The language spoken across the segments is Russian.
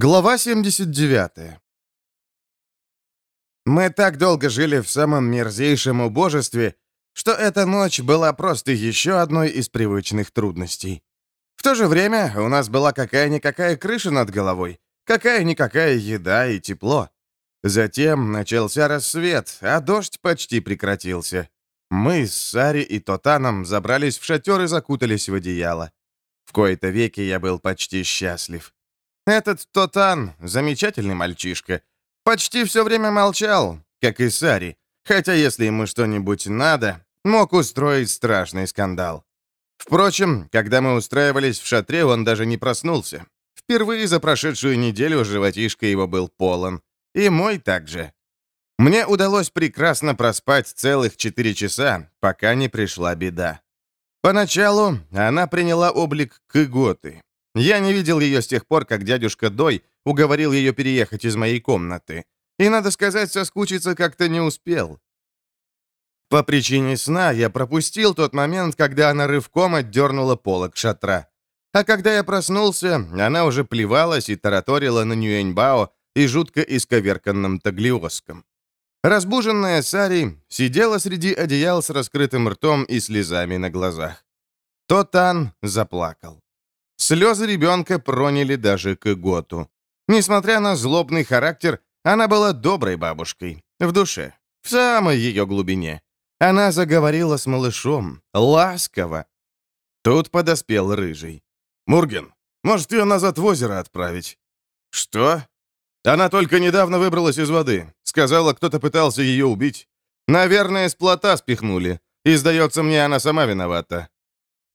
Глава 79 Мы так долго жили в самом мерзейшем убожестве, что эта ночь была просто еще одной из привычных трудностей. В то же время у нас была какая-никакая крыша над головой, какая-никакая еда и тепло. Затем начался рассвет, а дождь почти прекратился. Мы с Сари и Тотаном забрались в шатер и закутались в одеяло. В кои-то веки я был почти счастлив. Этот Тотан — замечательный мальчишка. Почти все время молчал, как и Сари, хотя если ему что-нибудь надо, мог устроить страшный скандал. Впрочем, когда мы устраивались в шатре, он даже не проснулся. Впервые за прошедшую неделю животишко его был полон. И мой также. Мне удалось прекрасно проспать целых четыре часа, пока не пришла беда. Поначалу она приняла облик Кыготы, я не видел ее с тех пор, как дядюшка Дой уговорил ее переехать из моей комнаты. И, надо сказать, соскучиться как-то не успел. По причине сна я пропустил тот момент, когда она рывком отдернула полок шатра. А когда я проснулся, она уже плевалась и тараторила на Нюэньбао и жутко исковерканном таглиоском. Разбуженная Сари сидела среди одеял с раскрытым ртом и слезами на глазах. Тотан заплакал. Слезы ребенка проняли даже к Готу. Несмотря на злобный характер, она была доброй бабушкой. В душе. В самой ее глубине. Она заговорила с малышом. Ласково. Тут подоспел Рыжий. «Мурген, может, ее назад в озеро отправить?» «Что?» «Она только недавно выбралась из воды. Сказала, кто-то пытался ее убить. Наверное, с плота спихнули. И, сдается мне, она сама виновата».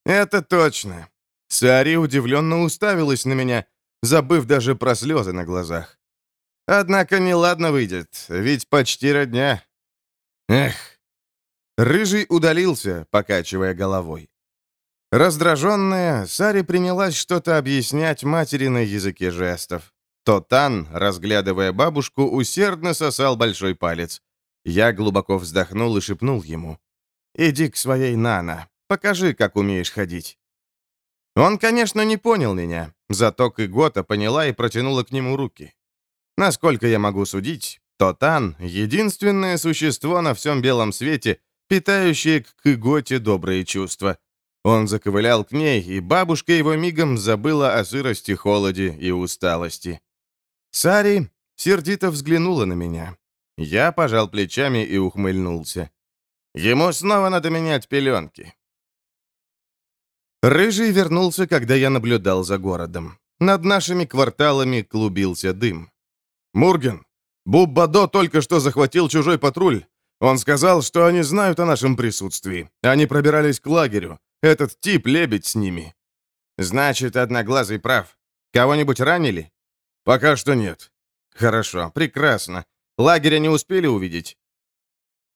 «Это точно. Сари удивленно уставилась на меня, забыв даже про слезы на глазах. Однако неладно выйдет, ведь почти родня. Эх. Рыжий удалился, покачивая головой. Раздраженная, Сари принялась что-то объяснять матери на языке жестов. Тотан, разглядывая бабушку, усердно сосал большой палец. Я глубоко вздохнул и шепнул ему. «Иди к своей Нана, покажи, как умеешь ходить». Он, конечно, не понял меня, зато Кыгота поняла и протянула к нему руки. Насколько я могу судить, Тотан — единственное существо на всем белом свете, питающее к Кыготе добрые чувства. Он заковылял к ней, и бабушка его мигом забыла о сырости, холоде и усталости. Сари сердито взглянула на меня. Я пожал плечами и ухмыльнулся. Ему снова надо менять пеленки. Рыжий вернулся, когда я наблюдал за городом. Над нашими кварталами клубился дым. «Мурген, Буббадо только что захватил чужой патруль. Он сказал, что они знают о нашем присутствии. Они пробирались к лагерю. Этот тип лебедь с ними». «Значит, Одноглазый прав. Кого-нибудь ранили?» «Пока что нет». «Хорошо, прекрасно. Лагеря не успели увидеть?»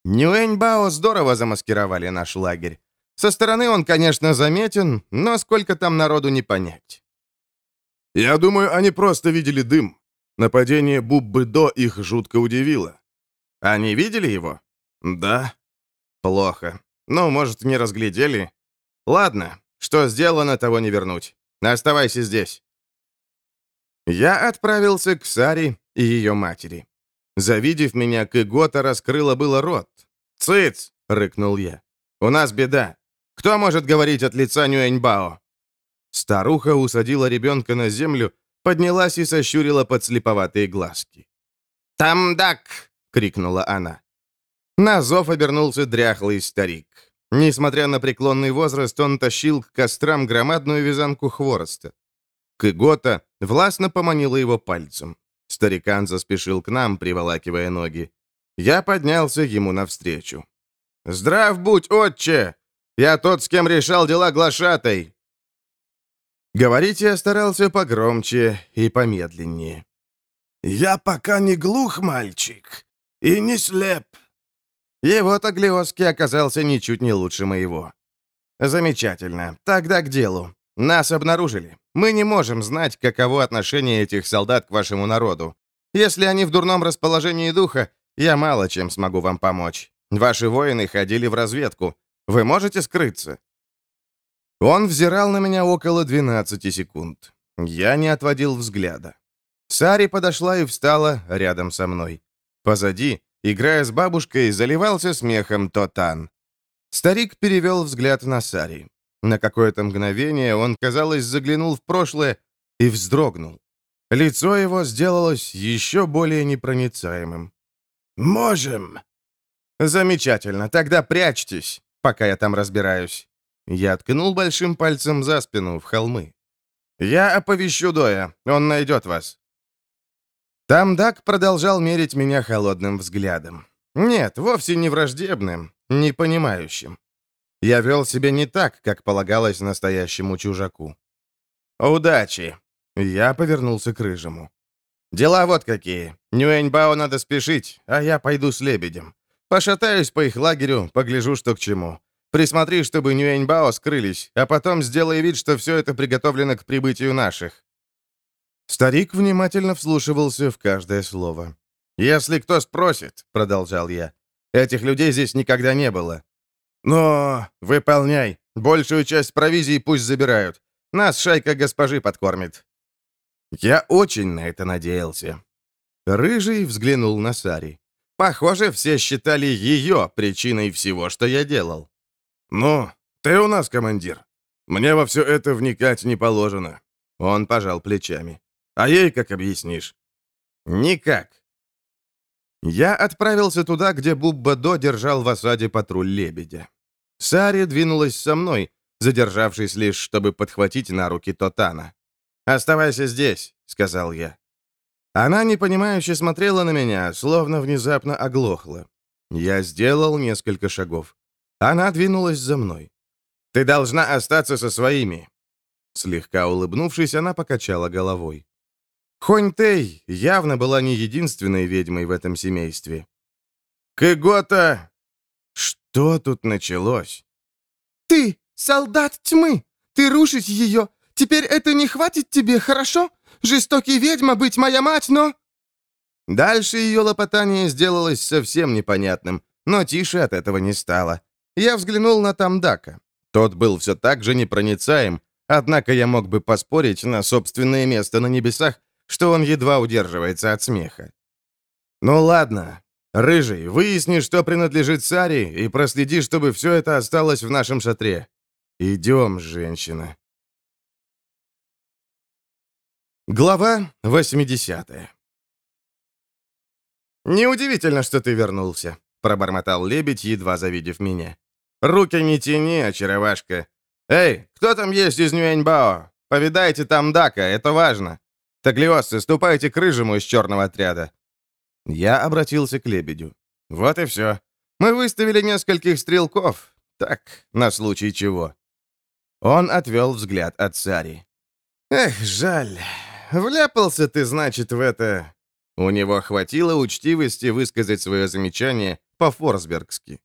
Нюэньбао здорово замаскировали наш лагерь. Со стороны он, конечно, заметен, но сколько там народу не понять. Я думаю, они просто видели дым. Нападение Буббы-До их жутко удивило. Они видели его? Да. Плохо. Ну, может, не разглядели. Ладно, что сделано, того не вернуть. Оставайся здесь. Я отправился к Саре и ее матери. Завидев меня, Кыгота раскрыла было рот. «Цыц!» — рыкнул я. «У нас беда. Кто может говорить от лица Нюэньбао?» Старуха усадила ребенка на землю, поднялась и сощурила подслеповатые глазки. «Тамдак!» — крикнула она. На зов обернулся дряхлый старик. Несмотря на преклонный возраст, он тащил к кострам громадную вязанку хвороста. Кыгота властно поманила его пальцем. Старикан заспешил к нам, приволакивая ноги. Я поднялся ему навстречу. «Здрав будь, отче!» Я тот, с кем решал дела глашатой!» Говорить я старался погромче и помедленнее. «Я пока не глух, мальчик, и не слеп». Его Таглиоский оказался ничуть не лучше моего. «Замечательно. Тогда к делу. Нас обнаружили. Мы не можем знать, каково отношение этих солдат к вашему народу. Если они в дурном расположении духа, я мало чем смогу вам помочь. Ваши воины ходили в разведку. Вы можете скрыться?» Он взирал на меня около 12 секунд. Я не отводил взгляда. Сари подошла и встала рядом со мной. Позади, играя с бабушкой, заливался смехом Тотан. Старик перевел взгляд на Сари. На какое-то мгновение он, казалось, заглянул в прошлое и вздрогнул. Лицо его сделалось еще более непроницаемым. «Можем!» «Замечательно, тогда прячьтесь, пока я там разбираюсь». Я ткнул большим пальцем за спину в холмы. «Я оповещу Доя, он найдет вас». Тамдак продолжал мерить меня холодным взглядом. Нет, вовсе не враждебным, не понимающим. Я вел себя не так, как полагалось настоящему чужаку. «Удачи!» Я повернулся к Рыжему. «Дела вот какие. Нюэньбао надо спешить, а я пойду с лебедем. Пошатаюсь по их лагерю, погляжу, что к чему. Присмотри, чтобы Нюэньбао скрылись, а потом сделай вид, что все это приготовлено к прибытию наших». Старик внимательно вслушивался в каждое слово. «Если кто спросит», — продолжал я, — «этих людей здесь никогда не было. Но выполняй. Большую часть провизии пусть забирают. Нас шайка госпожи подкормит». Я очень на это надеялся. Рыжий взглянул на Сари. Похоже, все считали ее причиной всего, что я делал. «Ну, ты у нас командир. Мне во все это вникать не положено». Он пожал плечами. «А ей как объяснишь?» «Никак». Я отправился туда, где Бубба-До держал в осаде патруль лебедя. Сари двинулась со мной, задержавшись лишь, чтобы подхватить на руки Тотана. «Оставайся здесь», — сказал я. Она непонимающе смотрела на меня, словно внезапно оглохла. Я сделал несколько шагов. Она двинулась за мной. «Ты должна остаться со своими». Слегка улыбнувшись, она покачала головой. Хонь-Тэй явно была не единственной ведьмой в этом семействе. «Кыгота!» Что тут началось? «Ты, солдат тьмы! Ты рушить ее! Теперь это не хватит тебе, хорошо? Жестокий ведьма быть моя мать, но...» Дальше ее лопотание сделалось совсем непонятным, но тише от этого не стало. Я взглянул на Тамдака. Тот был все так же непроницаем, однако я мог бы поспорить на собственное место на небесах, что он едва удерживается от смеха. «Ну ладно, Рыжий, выясни, что принадлежит Саре, и проследи, чтобы все это осталось в нашем шатре. Идем, женщина». Глава 80 «Неудивительно, что ты вернулся», — пробормотал лебедь, едва завидев меня. «Руки не тяни, очаровашка. Эй, кто там есть из Нюэньбао? Повидайте там Дака, это важно. Таглиосцы, ступайте к рыжему из черного отряда». Я обратился к лебедю. «Вот и все. Мы выставили нескольких стрелков. Так, на случай чего». Он отвел взгляд от Сари. «Эх, жаль. Вляпался ты, значит, в это...» У него хватило учтивости высказать свое замечание по-форсбергски.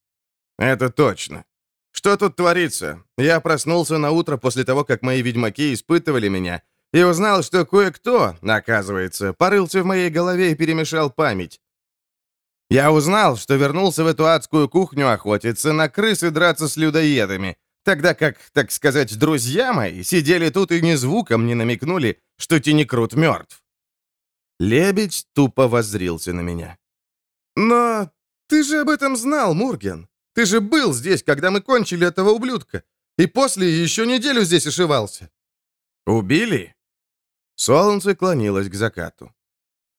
«Это точно. Что тут творится? Я проснулся на утро после того, как мои ведьмаки испытывали меня, и узнал, что кое-кто, оказывается, порылся в моей голове и перемешал память. Я узнал, что вернулся в эту адскую кухню охотиться на крыс и драться с людоедами, тогда как, так сказать, друзья мои сидели тут и ни звуком не намекнули, что Тинекрут мертв. Лебедь тупо воззрился на меня. «Но ты же об этом знал, Мурген. Ты же был здесь, когда мы кончили этого ублюдка, и после еще неделю здесь ошивался». «Убили?» Солнце клонилось к закату.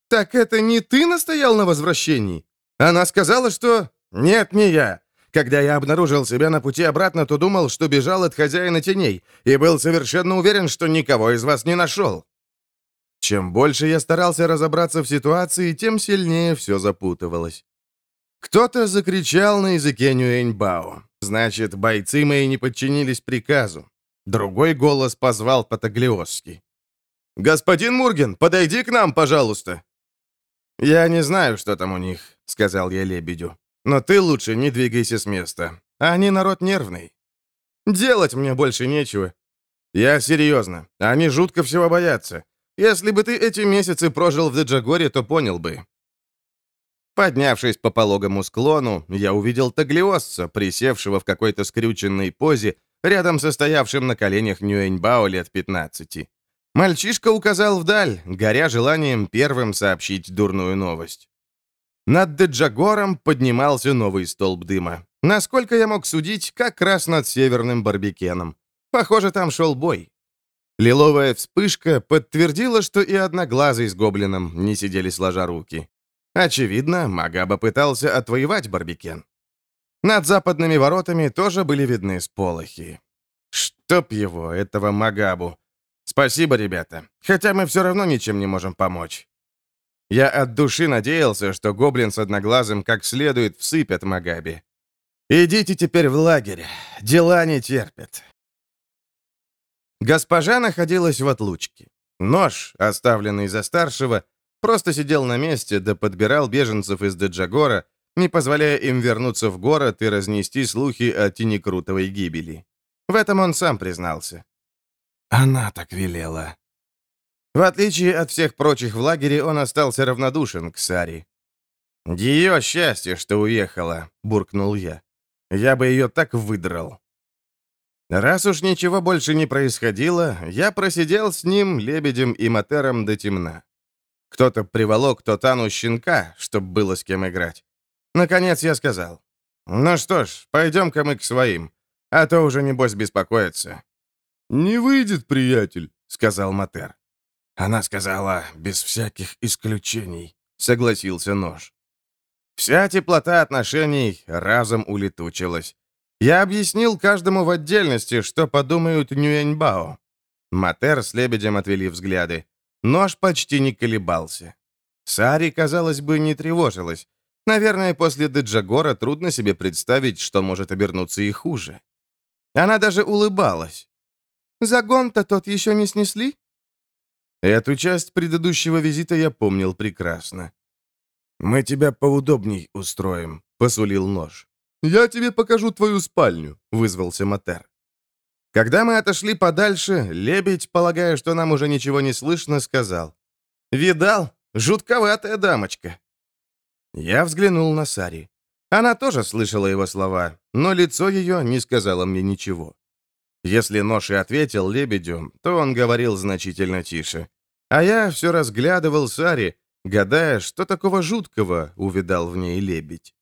«Так это не ты настоял на возвращении? Она сказала, что...» «Нет, не я. Когда я обнаружил себя на пути обратно, то думал, что бежал от хозяина теней, и был совершенно уверен, что никого из вас не нашел». Чем больше я старался разобраться в ситуации, тем сильнее все запутывалось. Кто-то закричал на языке Нюэньбао. Значит, бойцы мои не подчинились приказу. Другой голос позвал по-таглиосски. «Господин Мурген, подойди к нам, пожалуйста!» «Я не знаю, что там у них», — сказал я лебедю. «Но ты лучше не двигайся с места. Они народ нервный. Делать мне больше нечего. Я серьезно. Они жутко всего боятся. Если бы ты эти месяцы прожил в Деджагоре, то понял бы». Поднявшись по пологому склону, я увидел таглиосца, присевшего в какой-то скрюченной позе, рядом со стоявшим на коленях Нюэньбао лет 15. Мальчишка указал вдаль, горя желанием первым сообщить дурную новость. Над Деджагором поднимался новый столб дыма. Насколько я мог судить, как раз над северным Барбекеном. Похоже, там шел бой. Лиловая вспышка подтвердила, что и одноглазый с гоблином не сидели сложа руки. Очевидно, Магаба пытался отвоевать Барбекен. Над западными воротами тоже были видны сполохи. Чтоб его, этого Магабу. Спасибо, ребята, хотя мы все равно ничем не можем помочь. Я от души надеялся, что гоблин с одноглазым как следует всыпят Магаби. Идите теперь в лагерь, дела не терпят. Госпожа находилась в отлучке. Нож, оставленный за старшего, просто сидел на месте да подбирал беженцев из Деджагора, не позволяя им вернуться в город и разнести слухи о Тинекрутовой гибели. В этом он сам признался. Она так велела. В отличие от всех прочих в лагере, он остался равнодушен к Саре. «Ее счастье, что уехала», — буркнул я. «Я бы ее так выдрал». Раз уж ничего больше не происходило, я просидел с ним, лебедем и матером до темна. Кто-то приволок Тотану щенка, чтобы было с кем играть. Наконец я сказал. «Ну что ж, пойдем-ка мы к своим, а то уже небось беспокоится». «Не выйдет, приятель», — сказал Матер. Она сказала, без всяких исключений, согласился нож. Вся теплота отношений разом улетучилась. Я объяснил каждому в отдельности, что подумают Нюэньбао. Матер с лебедем отвели взгляды. Нож почти не колебался. Сари, казалось бы, не тревожилась. Наверное, после Деджагора трудно себе представить, что может обернуться и хуже. Она даже улыбалась. «Загон-то тот еще не снесли?» Эту часть предыдущего визита я помнил прекрасно. «Мы тебя поудобней устроим», — посулил нож. «Я тебе покажу твою спальню», — вызвался Матер. Когда мы отошли подальше, лебедь, полагая, что нам уже ничего не слышно, сказал. «Видал? Жутковатая дамочка». Я взглянул на Сари. Она тоже слышала его слова, но лицо ее не сказало мне ничего. Если нож и ответил лебедю, то он говорил значительно тише. А я все разглядывал Сари, гадая, что такого жуткого увидал в ней лебедь.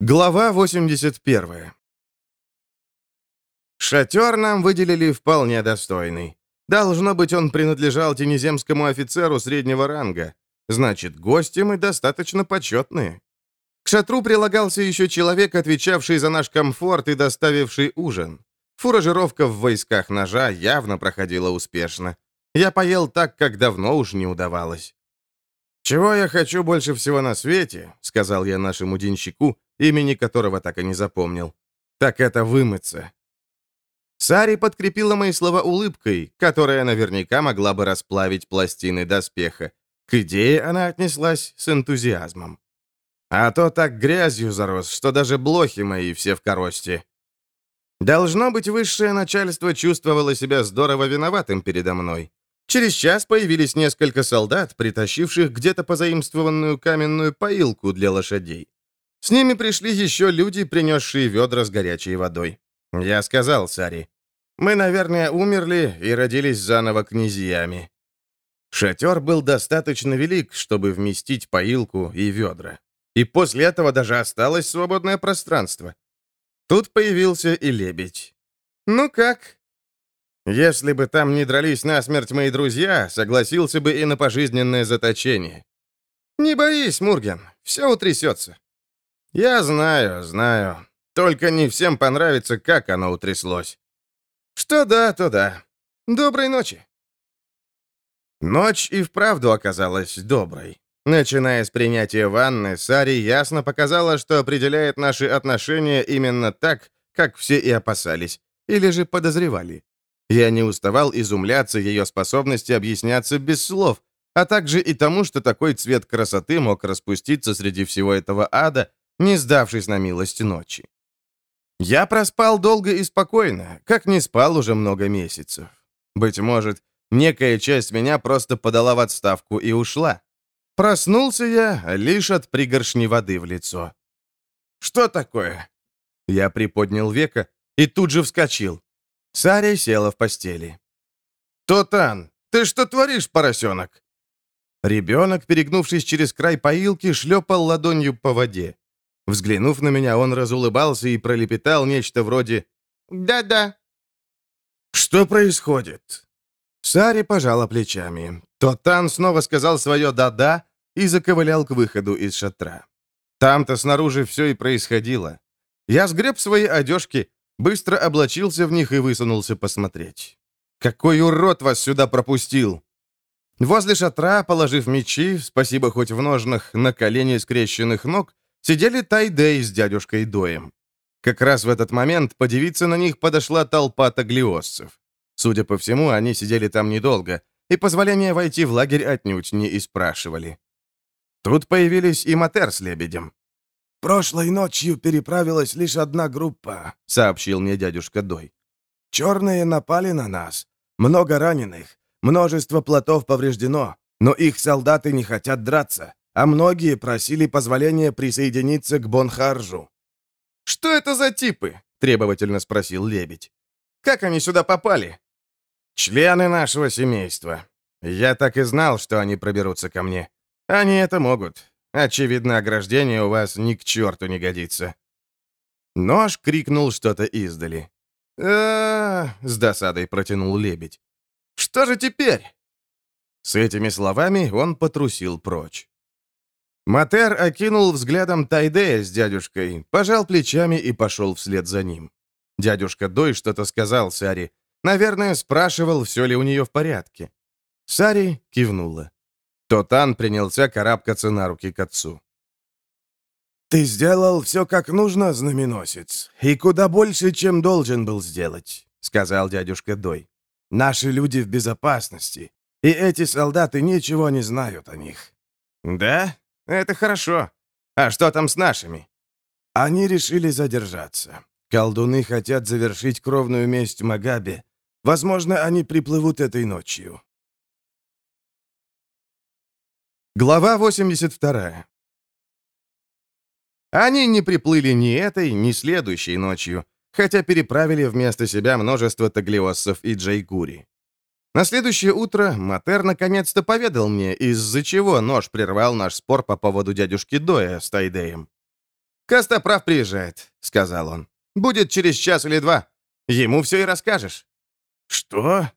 Глава 81 Шатер нам выделили вполне достойный. Должно быть, он принадлежал тенеземскому офицеру среднего ранга. Значит, гости мы достаточно почетные. К шатру прилагался еще человек, отвечавший за наш комфорт и доставивший ужин. Фуражировка в войсках ножа явно проходила успешно. Я поел так, как давно уж не удавалось. «Чего я хочу больше всего на свете», — сказал я нашему денщику, имени которого так и не запомнил, — «так это вымыться». Сари подкрепила мои слова улыбкой, которая наверняка могла бы расплавить пластины доспеха. К идее она отнеслась с энтузиазмом. А то так грязью зарос, что даже блохи мои все в коросте. Должно быть, высшее начальство чувствовало себя здорово виноватым передо мной. Через час появились несколько солдат, притащивших где-то позаимствованную каменную поилку для лошадей. С ними пришли еще люди, принесшие ведра с горячей водой. Я сказал Сари, «Мы, наверное, умерли и родились заново князьями». Шатер был достаточно велик, чтобы вместить поилку и ведра. И после этого даже осталось свободное пространство. Тут появился и лебедь. «Ну как?» «Если бы там не дрались насмерть мои друзья, согласился бы и на пожизненное заточение». «Не боись, Мурген, все утрясется». «Я знаю, знаю. Только не всем понравится, как оно утряслось». «Что да, то да. Доброй ночи». Ночь и вправду оказалась доброй. Начиная с принятия ванны, Сари ясно показала, что определяет наши отношения именно так, как все и опасались, или же подозревали. Я не уставал изумляться ее способности объясняться без слов, а также и тому, что такой цвет красоты мог распуститься среди всего этого ада, не сдавшись на милость ночи. Я проспал долго и спокойно, как не спал уже много месяцев. Быть может, некая часть меня просто подала в отставку и ушла. Проснулся я лишь от пригоршни воды в лицо. «Что такое?» Я приподнял века и тут же вскочил. Саря села в постели. «Тотан, ты что творишь, поросенок?» Ребенок, перегнувшись через край поилки, шлепал ладонью по воде. Взглянув на меня, он разулыбался и пролепетал нечто вроде «Да-да». «Что происходит?» Сари пожала плечами. Тотан снова сказал свое «да-да» и заковылял к выходу из шатра. Там-то снаружи все и происходило. Я сгреб свои одежки, быстро облачился в них и высунулся посмотреть. «Какой урод вас сюда пропустил!» Возле шатра, положив мечи, спасибо хоть в ножнах, на колени скрещенных ног, сидели Тайдей с дядюшкой Доем. Как раз в этот момент подивиться на них подошла толпа таглиосцев. Судя по всему, они сидели там недолго, и позволения войти в лагерь отнюдь не и спрашивали. Тут появились и Матер с лебедем. «Прошлой ночью переправилась лишь одна группа», — сообщил мне дядюшка Дой. «Черные напали на нас. Много раненых. Множество плотов повреждено. Но их солдаты не хотят драться, а многие просили позволения присоединиться к Бонхаржу». «Что это за типы?» — требовательно спросил лебедь. «Как они сюда попали?» «Члены нашего семейства. Я так и знал, что они проберутся ко мне. Они это могут. Очевидно, ограждение у вас ни к черту не годится». Нож крикнул что-то издали. а, с досадой протянул лебедь. «Что же теперь?» С этими словами он потрусил прочь. Матер окинул взглядом Тайдея с дядюшкой, пожал плечами и пошел вслед за ним. Дядюшка Дой что-то сказал Саре. Наверное, спрашивал, все ли у нее в порядке. Сари кивнула. Тотан принялся карабкаться на руки к отцу. «Ты сделал все как нужно, знаменосец, и куда больше, чем должен был сделать», — сказал дядюшка Дой. «Наши люди в безопасности, и эти солдаты ничего не знают о них». «Да? Это хорошо. А что там с нашими?» Они решили задержаться. Колдуны хотят завершить кровную месть Магабе. Возможно, они приплывут этой ночью. Глава 82. Они не приплыли ни этой, ни следующей ночью, хотя переправили вместо себя множество таглиоссов и джайгури. На следующее утро Матер наконец-то поведал мне, из-за чего нож прервал наш спор по поводу дядюшки Доя с Тайдеем. «Костоправ приезжает», — сказал он. «Будет через час или два. Ему все и расскажешь». «Что?»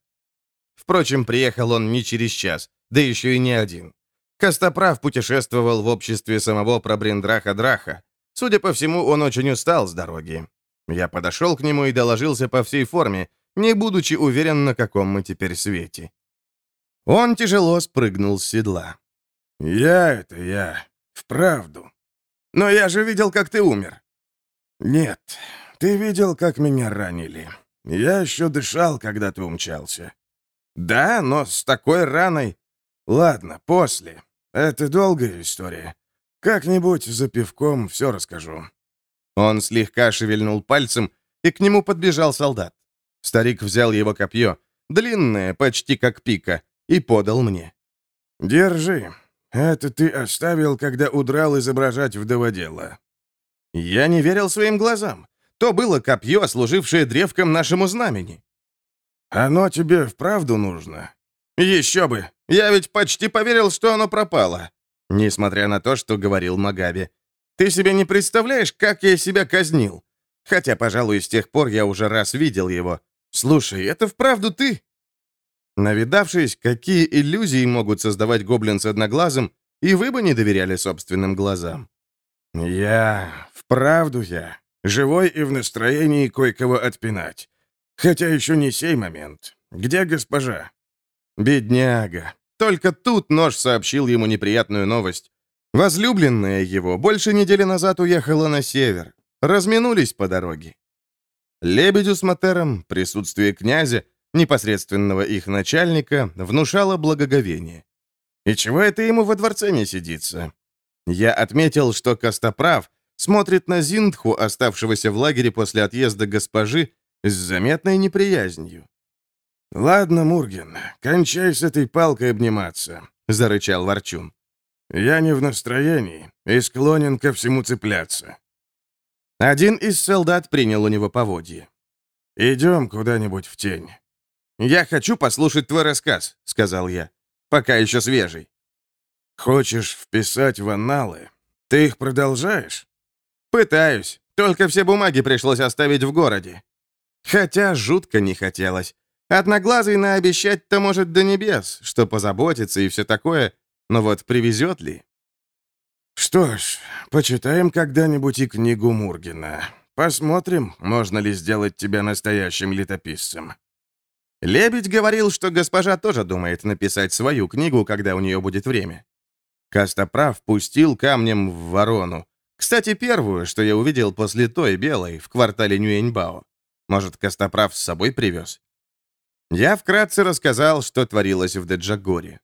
Впрочем, приехал он не через час, да еще и не один. Костоправ путешествовал в обществе самого Пробриндраха Драха. Судя по всему, он очень устал с дороги. Я подошел к нему и доложился по всей форме, не будучи уверен, на каком мы теперь свете. Он тяжело спрыгнул с седла. «Я это я. Вправду. Но я же видел, как ты умер». «Нет, ты видел, как меня ранили. Я еще дышал, когда ты умчался». «Да, но с такой раной...» «Ладно, после. Это долгая история. Как-нибудь за пивком все расскажу». Он слегка шевельнул пальцем, и к нему подбежал солдат. Старик взял его копье, длинное, почти как пика, и подал мне. «Держи. Это ты оставил, когда удрал изображать вдоводела». Я не верил своим глазам. То было копье, служившее древком нашему знамени. «Оно тебе вправду нужно?» «Еще бы! Я ведь почти поверил, что оно пропало!» Несмотря на то, что говорил Магаби. «Ты себе не представляешь, как я себя казнил? Хотя, пожалуй, с тех пор я уже раз видел его. Слушай, это вправду ты?» Навидавшись, какие иллюзии могут создавать гоблин с одноглазым, и вы бы не доверяли собственным глазам. «Я... вправду я. Живой и в настроении кое-кого отпинать. Хотя еще не сей момент. Где госпожа?» «Бедняга. Только тут нож сообщил ему неприятную новость. Возлюбленная его больше недели назад уехала на север. Разминулись по дороге. Лебедю с Матером присутствие князя, непосредственного их начальника, внушало благоговение. И чего это ему во дворце не сидится? Я отметил, что Костоправ смотрит на Зиндху, оставшегося в лагере после отъезда госпожи, с заметной неприязнью. «Ладно, Мурген, кончай с этой палкой обниматься», — зарычал Ворчун. «Я не в настроении и склонен ко всему цепляться». Один из солдат принял у него поводье. Идем куда-нибудь в тень». «Я хочу послушать твой рассказ», — сказал я, — «пока еще свежий». «Хочешь вписать в анналы? Ты их продолжаешь?» «Пытаюсь. Только все бумаги пришлось оставить в городе. Хотя жутко не хотелось. Одноглазый наобещать-то может до небес, что позаботится и все такое, но вот привезет ли? Что ж, почитаем когда-нибудь и книгу Мургина. Посмотрим, можно ли сделать тебя настоящим летописцем. Лебедь говорил, что госпожа тоже думает написать свою книгу, когда у нее будет время. Костоправ пустил камнем в ворону. Кстати, первую, что я увидел после той белой, в квартале Нюэньбао. Может, Костоправ с собой привез? Я вкратце рассказал, что творилось в Деджагоре.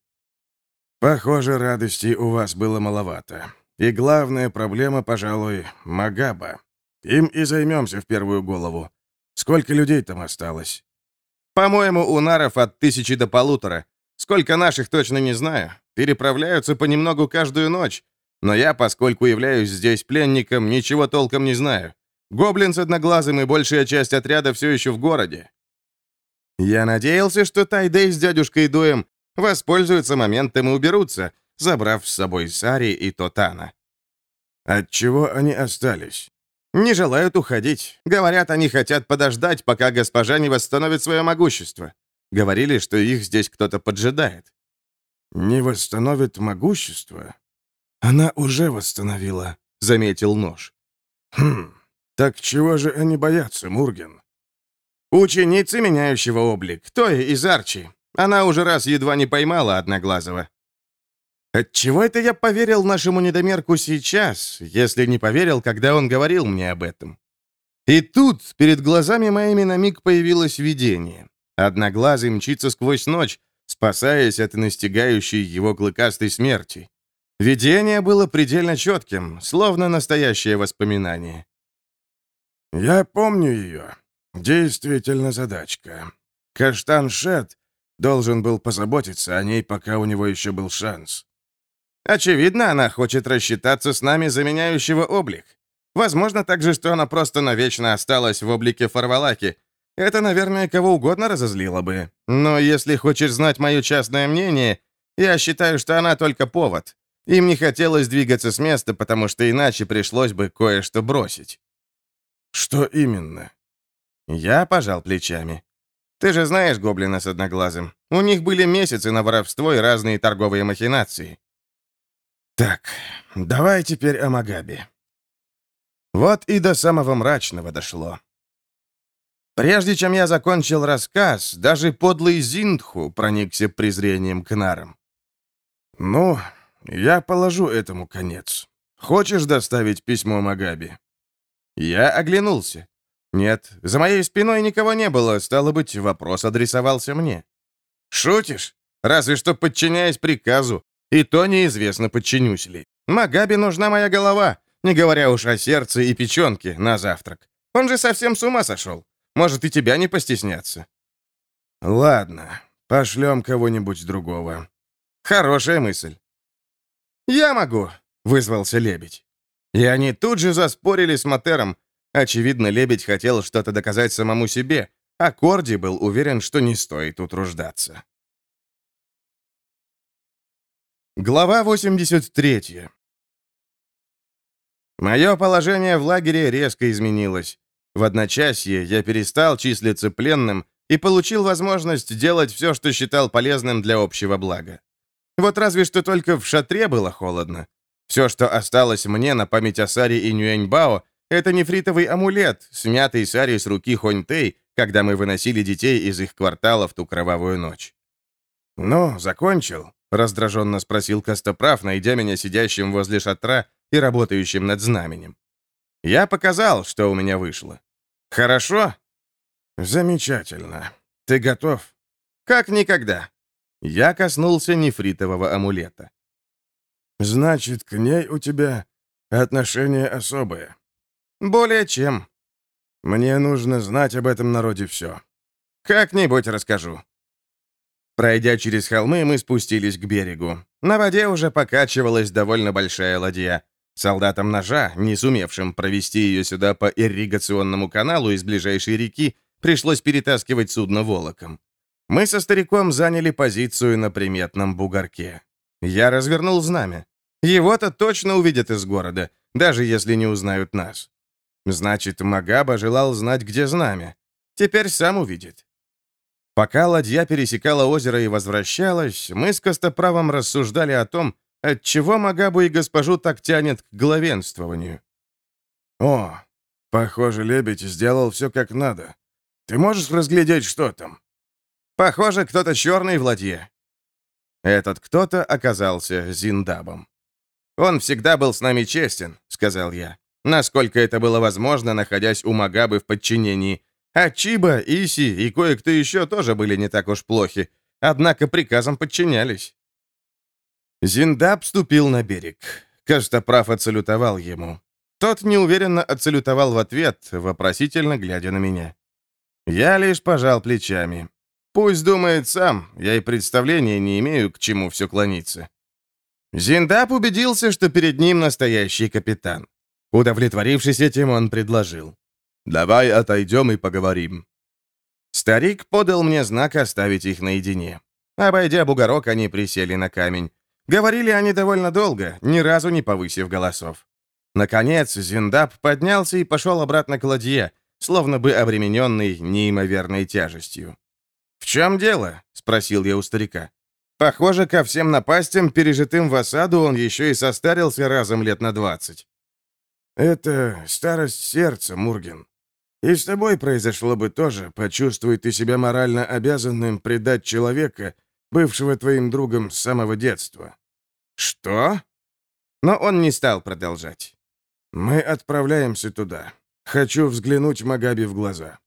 «Похоже, радости у вас было маловато. И главная проблема, пожалуй, Магаба. Им и займемся в первую голову. Сколько людей там осталось?» «По-моему, у наров от тысячи до полутора. Сколько наших, точно не знаю. Переправляются понемногу каждую ночь. Но я, поскольку являюсь здесь пленником, ничего толком не знаю. Гоблин с одноглазым и большая часть отряда все еще в городе. Я надеялся, что Тайдей с дядюшкой Дуем воспользуются моментом и уберутся, забрав с собой Сари и Тотана. Отчего они остались? Не желают уходить. Говорят, они хотят подождать, пока госпожа не восстановит свое могущество. Говорили, что их здесь кто-то поджидает. Не восстановит могущество? Она уже восстановила, заметил нож. Хм, так чего же они боятся, Мурген? Ученицы, меняющего облик, той из Арчи. Она уже раз едва не поймала Одноглазого. Отчего это я поверил нашему недомерку сейчас, если не поверил, когда он говорил мне об этом? И тут перед глазами моими на миг появилось видение. Одноглазый мчится сквозь ночь, спасаясь от настигающей его клыкастой смерти. Видение было предельно четким, словно настоящее воспоминание. «Я помню ее», Действительно задачка. Каштан Шет должен был позаботиться о ней, пока у него еще был шанс. Очевидно, она хочет рассчитаться с нами, заменяющего облик. Возможно также, что она просто навечно осталась в облике Фарвалаки. Это, наверное, кого угодно разозлило бы. Но если хочешь знать мое частное мнение, я считаю, что она только повод. Им не хотелось двигаться с места, потому что иначе пришлось бы кое-что бросить. Что именно? Я пожал плечами. Ты же знаешь гоблина с одноглазым. У них были месяцы на воровство и разные торговые махинации. Так, давай теперь о Магабе. Вот и до самого мрачного дошло. Прежде чем я закончил рассказ, даже подлый Зиндху проникся презрением к нарам. «Ну, я положу этому конец. Хочешь доставить письмо Магаби?» Я оглянулся. «Нет, за моей спиной никого не было, стало быть, вопрос адресовался мне». «Шутишь? Разве что подчиняясь приказу. И то неизвестно, подчинюсь ли. Магаби нужна моя голова, не говоря уж о сердце и печенке на завтрак. Он же совсем с ума сошел. Может, и тебя не постесняться». «Ладно, пошлем кого-нибудь другого». «Хорошая мысль». «Я могу», — вызвался лебедь. И они тут же заспорили с Матером, Очевидно, лебедь хотел что-то доказать самому себе, а Корди был уверен, что не стоит утруждаться. Глава 83 Мое положение в лагере резко изменилось. В одночасье я перестал числиться пленным и получил возможность делать все, что считал полезным для общего блага. Вот разве что только в шатре было холодно. Все, что осталось мне на память о Саре и Нюэньбао, это нефритовый амулет, снятый с Ари с руки Хоньтей, когда мы выносили детей из их квартала в ту кровавую ночь. «Ну, закончил?» — раздраженно спросил Костоправ, найдя меня сидящим возле шатра и работающим над знаменем. Я показал, что у меня вышло. «Хорошо?» «Замечательно. Ты готов?» «Как никогда». Я коснулся нефритового амулета. «Значит, к ней у тебя отношение особое. «Более чем». «Мне нужно знать об этом народе все». «Как-нибудь расскажу». Пройдя через холмы, мы спустились к берегу. На воде уже покачивалась довольно большая ладья. Солдатам ножа, не сумевшим провести ее сюда по ирригационному каналу из ближайшей реки, Пришлось перетаскивать судно волоком. Мы со стариком заняли позицию на приметном бугорке. Я развернул знамя. Его-то точно увидят из города, даже если не узнают нас. Значит, Магаба желал знать, где знамя. Теперь сам увидит. Пока ладья пересекала озеро и возвращалась, мы с Костоправом рассуждали о том, отчего Магабу и госпожу так тянет к главенствованию. «О, похоже, лебедь сделал все как надо. Ты можешь разглядеть, что там?» «Похоже, кто-то черный в ладье». Этот кто-то оказался Зиндабом. «Он всегда был с нами честен», — сказал я. «Насколько это было возможно, находясь у Магабы в подчинении. А Чиба, Иси и кое-кто еще тоже были не так уж плохи, однако приказам подчинялись». Зиндаб ступил на берег. Костоправ отсалютовал ему. Тот неуверенно отсалютовал в ответ, вопросительно глядя на меня. Я лишь пожал плечами. Пусть думает сам, я и представления не имею, к чему все клонится. Зиндап убедился, что перед ним настоящий капитан. Удовлетворившись этим, он предложил. «Давай отойдем и поговорим». Старик подал мне знак оставить их наедине. Обойдя бугорок, они присели на камень. Говорили они довольно долго, ни разу не повысив голосов. Наконец, Зиндап поднялся и пошел обратно к ладье, словно бы обремененный неимоверной тяжестью. «В чем дело?» — спросил я у старика. Похоже, ко всем напастям, пережитым в осаду, он еще и состарился разом лет на двадцать. «Это старость сердца, Мурген. И с тобой произошло бы тоже, почувствуй ты себя морально обязанным предать человека, бывшего твоим другом с самого детства». «Что?» Но он не стал продолжать. «Мы отправляемся туда. Хочу взглянуть Магаби в глаза».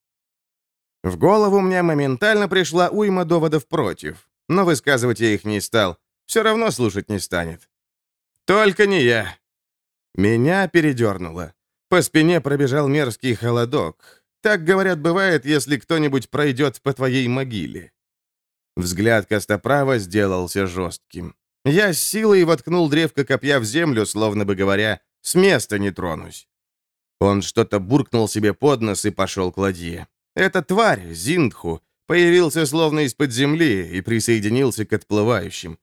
В голову мне моментально пришла уйма доводов против, но высказывать я их не стал. Все равно слушать не станет. Только не я. Меня передернуло. По спине пробежал мерзкий холодок. Так, говорят, бывает, если кто-нибудь пройдет по твоей могиле. Взгляд Костоправа сделался жестким. Я с силой воткнул древко копья в землю, словно бы говоря, с места не тронусь. Он что-то буркнул себе под нос и пошел к ладье. Эта тварь, Зиндху, появился словно из-под земли и присоединился к отплывающим.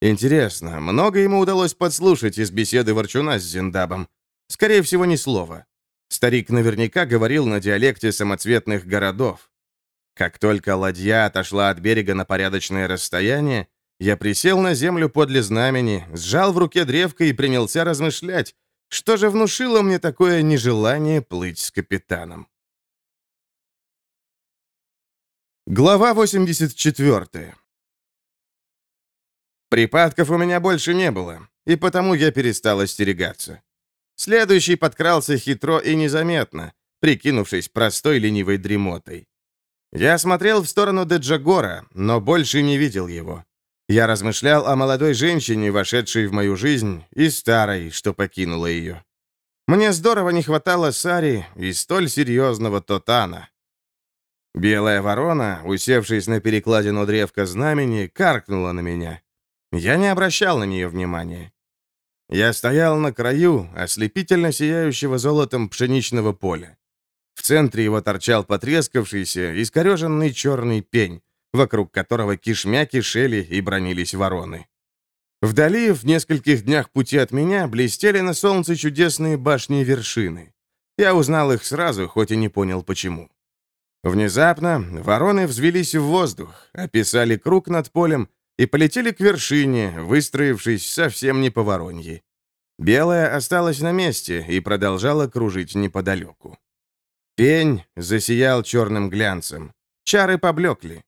Интересно, много ему удалось подслушать из беседы Ворчуна с Зиндабом? Скорее всего, ни слова. Старик наверняка говорил на диалекте самоцветных городов. Как только ладья отошла от берега на порядочное расстояние, я присел на землю подле знамени, сжал в руке древко и принялся размышлять, что же внушило мне такое нежелание плыть с капитаном. Глава 84 Припадков у меня больше не было, и потому я перестал остерегаться. Следующий подкрался хитро и незаметно, прикинувшись простой ленивой дремотой. Я смотрел в сторону Деджагора, но больше не видел его. Я размышлял о молодой женщине, вошедшей в мою жизнь, и старой, что покинула ее. Мне здорово не хватало Сари и столь серьезного Тотана. Белая ворона, усевшись на перекладину древка знамени, каркнула на меня. Я не обращал на нее внимания. Я стоял на краю ослепительно сияющего золотом пшеничного поля. В центре его торчал потрескавшийся, искореженный черный пень, вокруг которого кишмя кишели и бронились вороны. Вдали, в нескольких днях пути от меня, блестели на солнце чудесные башни-вершины. Я узнал их сразу, хоть и не понял, почему. Внезапно вороны взвелись в воздух, описали круг над полем и полетели к вершине, выстроившись совсем не по воронье. Белая осталась на месте и продолжала кружить неподалеку. Пень засиял черным глянцем. Чары поблекли.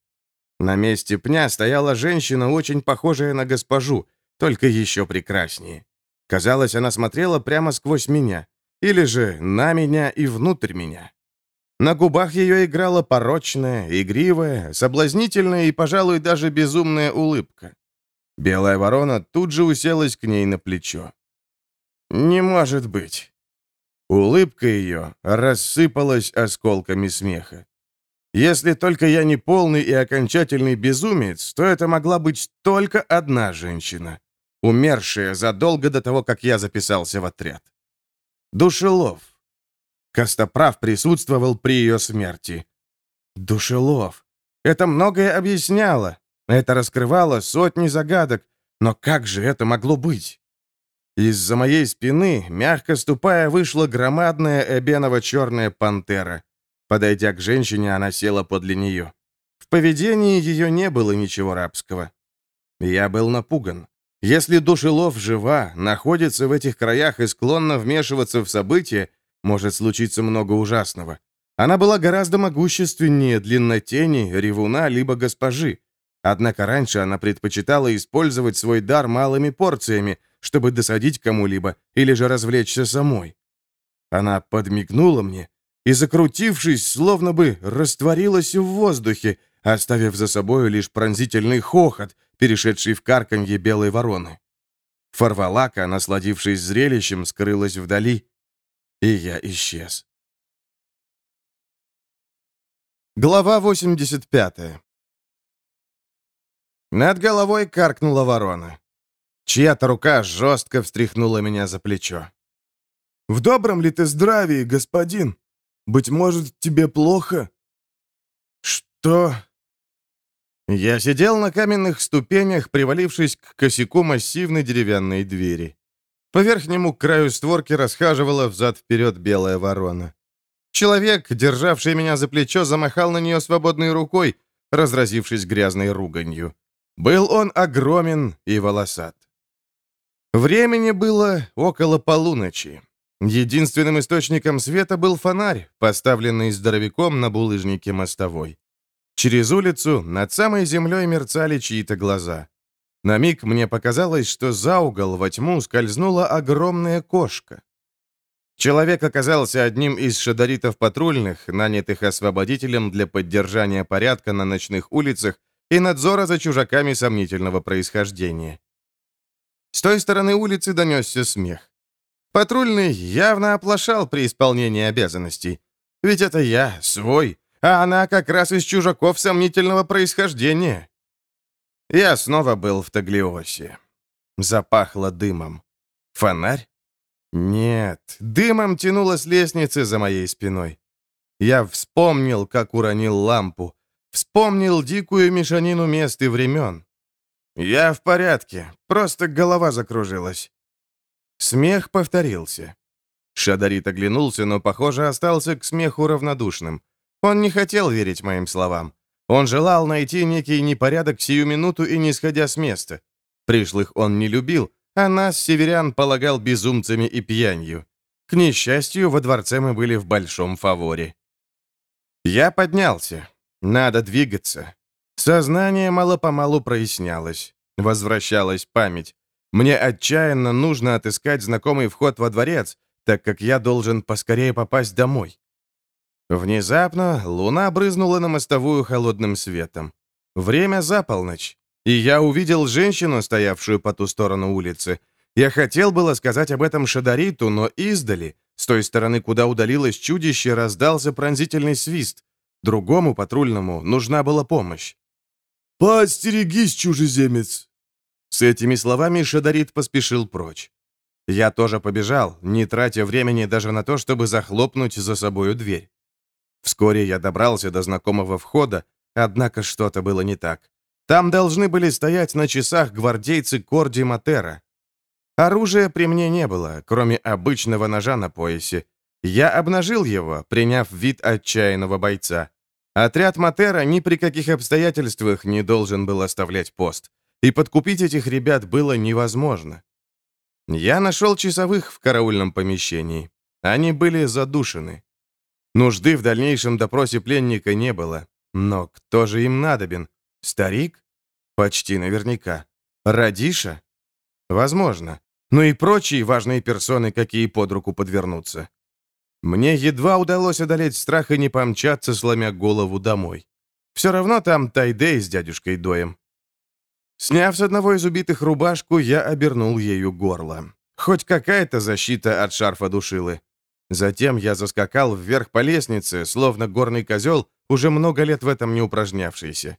На месте пня стояла женщина, очень похожая на госпожу, только еще прекраснее. Казалось, она смотрела прямо сквозь меня, или же на меня и внутрь меня. На губах ее играла порочная, игривая, соблазнительная и, пожалуй, даже безумная улыбка. Белая ворона тут же уселась к ней на плечо. «Не может быть!» Улыбка ее рассыпалась осколками смеха. Если только я не полный и окончательный безумец, то это могла быть только одна женщина, умершая задолго до того, как я записался в отряд. Душелов. Костоправ присутствовал при ее смерти. Душелов. Это многое объясняло. Это раскрывало сотни загадок. Но как же это могло быть? Из-за моей спины, мягко ступая, вышла громадная эбеново-черная пантера. Подойдя к женщине, она села подле нее. В поведении ее не было ничего рабского. Я был напуган. Если душелов жива, находится в этих краях и склонна вмешиваться в события, может случиться много ужасного. Она была гораздо могущественнее длиннотени, ревуна, либо госпожи. Однако раньше она предпочитала использовать свой дар малыми порциями, чтобы досадить кому-либо или же развлечься самой. Она подмигнула мне и, закрутившись, словно бы растворилась в воздухе, оставив за собою лишь пронзительный хохот, перешедший в карканье белой вороны. Фарвалака, насладившись зрелищем, скрылась вдали, и я исчез. Глава 85 Над головой каркнула ворона. Чья-то рука жестко встряхнула меня за плечо. «В добром ли ты здравии, господин? Быть может, тебе плохо?» «Что?» Я сидел на каменных ступенях, привалившись к косяку массивной деревянной двери. По верхнему краю створки расхаживала взад-вперед белая ворона. Человек, державший меня за плечо, замахал на нее свободной рукой, разразившись грязной руганью. Был он огромен и волосат. Времени было около полуночи. Единственным источником света был фонарь, поставленный здоровяком на булыжнике мостовой. Через улицу над самой землей мерцали чьи-то глаза. На миг мне показалось, что за угол во тьму скользнула огромная кошка. Человек оказался одним из шадаритов патрульных, нанятых освободителем для поддержания порядка на ночных улицах и надзора за чужаками сомнительного происхождения. С той стороны улицы донесся смех. Патрульный явно оплошал при исполнении обязанностей. Ведь это я, свой, а она как раз из чужаков сомнительного происхождения. Я снова был в Таглиосе. Запахло дымом. Фонарь? Нет, дымом тянуло с лестницы за моей спиной. Я вспомнил, как уронил лампу. Вспомнил дикую мешанину мест и времен. «Я в порядке, просто голова закружилась». Смех повторился. Шадарит оглянулся, но, похоже, остался к смеху равнодушным. Он не хотел верить моим словам. Он желал найти некий непорядок сию минуту и не сходя с места. Пришлых он не любил, а нас, северян, полагал безумцами и пьянью. К несчастью, во дворце мы были в большом фаворе. Я поднялся. Надо двигаться. Сознание мало-помалу прояснялось. Возвращалась память. Мне отчаянно нужно отыскать знакомый вход во дворец, так как я должен поскорее попасть домой. Внезапно луна брызнула на мостовую холодным светом. Время за полночь, и я увидел женщину, стоявшую по ту сторону улицы. Я хотел было сказать об этом Шадариту, но издали, с той стороны, куда удалилось чудище, раздался пронзительный свист. Другому патрульному нужна была помощь. «Поостерегись, чужеземец!» С этими словами Шадарит поспешил прочь. Я тоже побежал, не тратя времени даже на то, чтобы захлопнуть за собою дверь. Вскоре я добрался до знакомого входа, однако что-то было не так. Там должны были стоять на часах гвардейцы Корди Матера. Оружия при мне не было, кроме обычного ножа на поясе. Я обнажил его, приняв вид отчаянного бойца. Отряд Матера ни при каких обстоятельствах не должен был оставлять пост, и подкупить этих ребят было невозможно. Я нашел часовых в караульном помещении. Они были задушены. Нужды в дальнейшем допросе пленника не было. Но кто же им надобен? Старик? Почти наверняка. Радиша? Возможно. Ну и прочие важные персоны, какие под руку подвернутся. Мне едва удалось одолеть страх и не помчаться, сломя голову домой. Все равно там Тайдей с дядюшкой Доем. Сняв с одного из убитых рубашку, я обернул ею горло. Хоть какая-то защита от шарфа душилы. Затем я заскакал вверх по лестнице, словно горный козел, уже много лет в этом не упражнявшийся.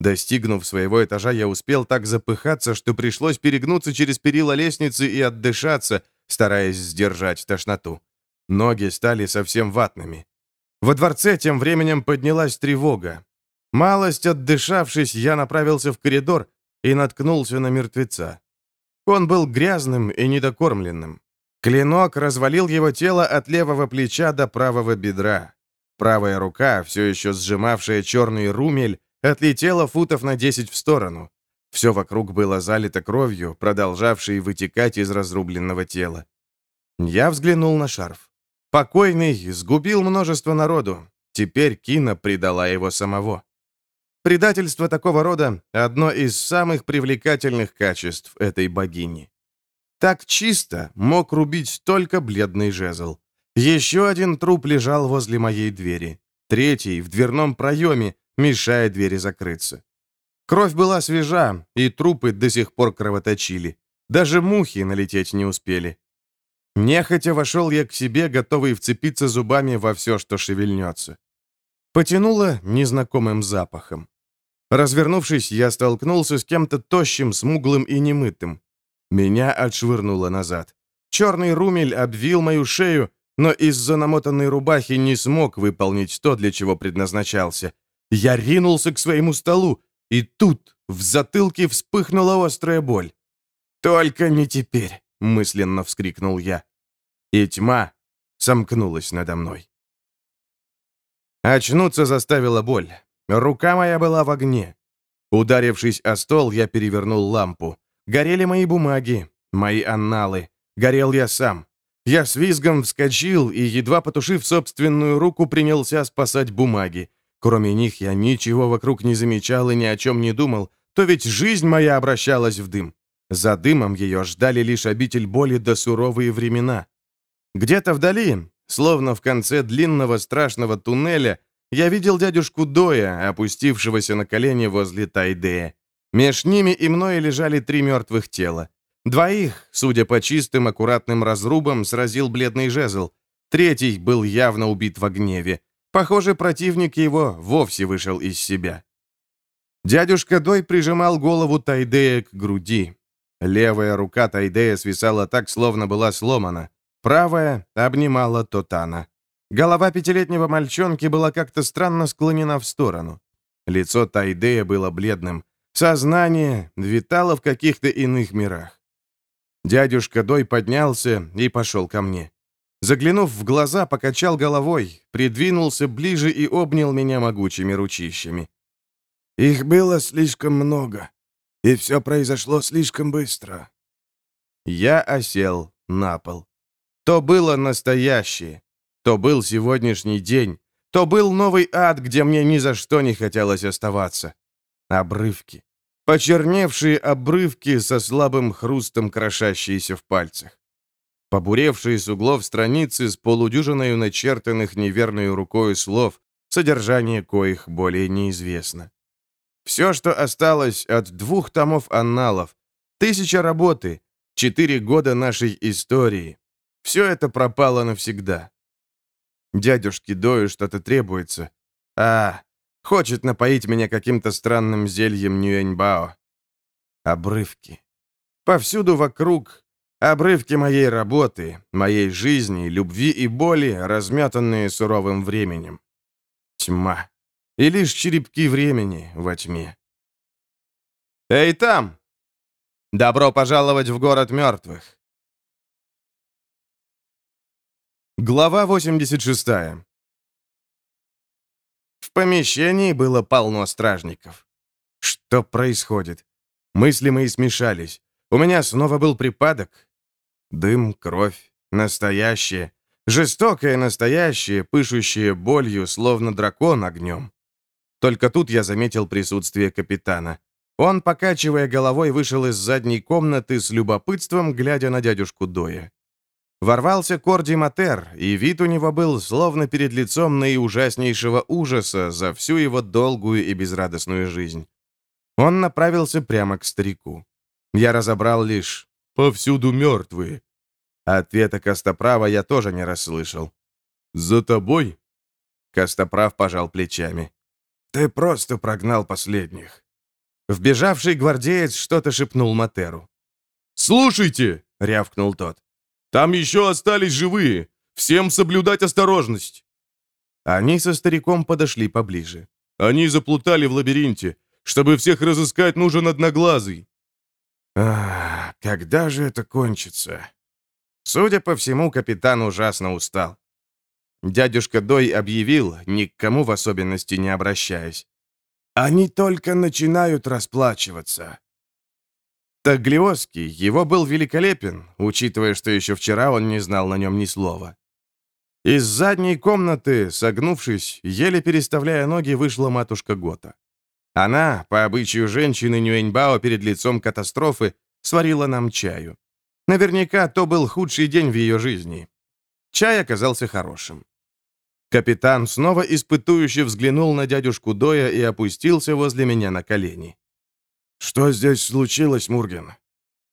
Достигнув своего этажа, я успел так запыхаться, что пришлось перегнуться через перила лестницы и отдышаться, стараясь сдержать тошноту. Ноги стали совсем ватными. Во дворце тем временем поднялась тревога. Малость отдышавшись, я направился в коридор и наткнулся на мертвеца. Он был грязным и недокормленным. Клинок развалил его тело от левого плеча до правого бедра. Правая рука, все еще сжимавшая черный румель, отлетела футов на 10 в сторону. Все вокруг было залито кровью, продолжавшей вытекать из разрубленного тела. Я взглянул на шарф. Покойный сгубил множество народу. Теперь Кина предала его самого. Предательство такого рода — одно из самых привлекательных качеств этой богини. Так чисто мог рубить только бледный жезл. Еще один труп лежал возле моей двери. Третий — в дверном проеме, мешая двери закрыться. Кровь была свежа, и трупы до сих пор кровоточили. Даже мухи налететь не успели. Нехотя вошел я к себе, готовый вцепиться зубами во все, что шевельнется. Потянуло незнакомым запахом. Развернувшись, я столкнулся с кем-то тощим, смуглым и немытым. Меня отшвырнуло назад. Черный румель обвил мою шею, но из-за намотанной рубахи не смог выполнить то, для чего предназначался. Я ринулся к своему столу, и тут в затылке вспыхнула острая боль. «Только не теперь!» — мысленно вскрикнул я. И тьма сомкнулась надо мной. Очнуться заставила боль. Рука моя была в огне. Ударившись о стол, я перевернул лампу. Горели мои бумаги, мои анналы. Горел я сам. Я с визгом вскочил и, едва потушив собственную руку, принялся спасать бумаги. Кроме них я ничего вокруг не замечал и ни о чем не думал, то ведь жизнь моя обращалась в дым. За дымом ее ждали лишь обитель боли до суровые времена. Где-то вдали, словно в конце длинного страшного туннеля, я видел дядюшку Доя, опустившегося на колени возле Тайдея. Меж ними и мной лежали три мертвых тела. Двоих, судя по чистым, аккуратным разрубам, сразил бледный жезл. Третий был явно убит в гневе. Похоже, противник его вовсе вышел из себя. Дядюшка Дой прижимал голову Тайдея к груди. Левая рука Тайдея свисала так, словно была сломана. Правая обнимала Тотана. Голова пятилетнего мальчонки была как-то странно склонена в сторону. Лицо Тайдея было бледным. Сознание витало в каких-то иных мирах. Дядюшка Дой поднялся и пошел ко мне. Заглянув в глаза, покачал головой, придвинулся ближе и обнял меня могучими ручищами. «Их было слишком много, и все произошло слишком быстро». Я осел на пол. То было настоящее, то был сегодняшний день, то был новый ад, где мне ни за что не хотелось оставаться. Обрывки. Почерневшие обрывки со слабым хрустом, крошащиеся в пальцах. Побуревшие с углов страницы с полудюжиной начертанных неверной рукой слов, содержание коих более неизвестно. Все, что осталось от двух томов анналов, тысяча работы, четыре года нашей истории, все это пропало навсегда. Дядюшке Дою что-то требуется. А, хочет напоить меня каким-то странным зельем Нюэньбао. Обрывки. Повсюду вокруг обрывки моей работы, моей жизни, любви и боли, разметанные суровым временем. Тьма. И лишь черепки времени во тьме. «Эй, там! Добро пожаловать в город мертвых!» Глава 86 В помещении было полно стражников. Что происходит? Мысли мои смешались. У меня снова был припадок. Дым, кровь, настоящее. Жестокое настоящее, пышущее болью, словно дракон огнем. Только тут я заметил присутствие капитана. Он, покачивая головой, вышел из задней комнаты с любопытством, глядя на дядюшку Доя. Ворвался Корди Матер, и вид у него был словно перед лицом наиужаснейшего ужаса за всю его долгую и безрадостную жизнь. Он направился прямо к старику. Я разобрал лишь «повсюду мертвые». Ответа Костоправа я тоже не расслышал. «За тобой?» Костоправ пожал плечами. «Ты просто прогнал последних». Вбежавший гвардеец что-то шепнул Матеру. «Слушайте!» — рявкнул тот. Там еще остались живые. Всем соблюдать осторожность». Они со стариком подошли поближе. «Они заплутали в лабиринте. Чтобы всех разыскать, нужен одноглазый». «Ах, когда же это кончится?» Судя по всему, капитан ужасно устал. Дядюшка Дой объявил, ни к кому в особенности не обращаясь. «Они только начинают расплачиваться». Таглиоский, его был великолепен, учитывая, что еще вчера он не знал на нем ни слова. Из задней комнаты, согнувшись, еле переставляя ноги, вышла матушка Гота. Она, по обычаю женщины Нюэньбао перед лицом катастрофы, сварила нам чаю. Наверняка то был худший день в ее жизни. Чай оказался хорошим. Капитан снова испытующе взглянул на дядюшку Доя и опустился возле меня на колени. «Что здесь случилось, Мурген?»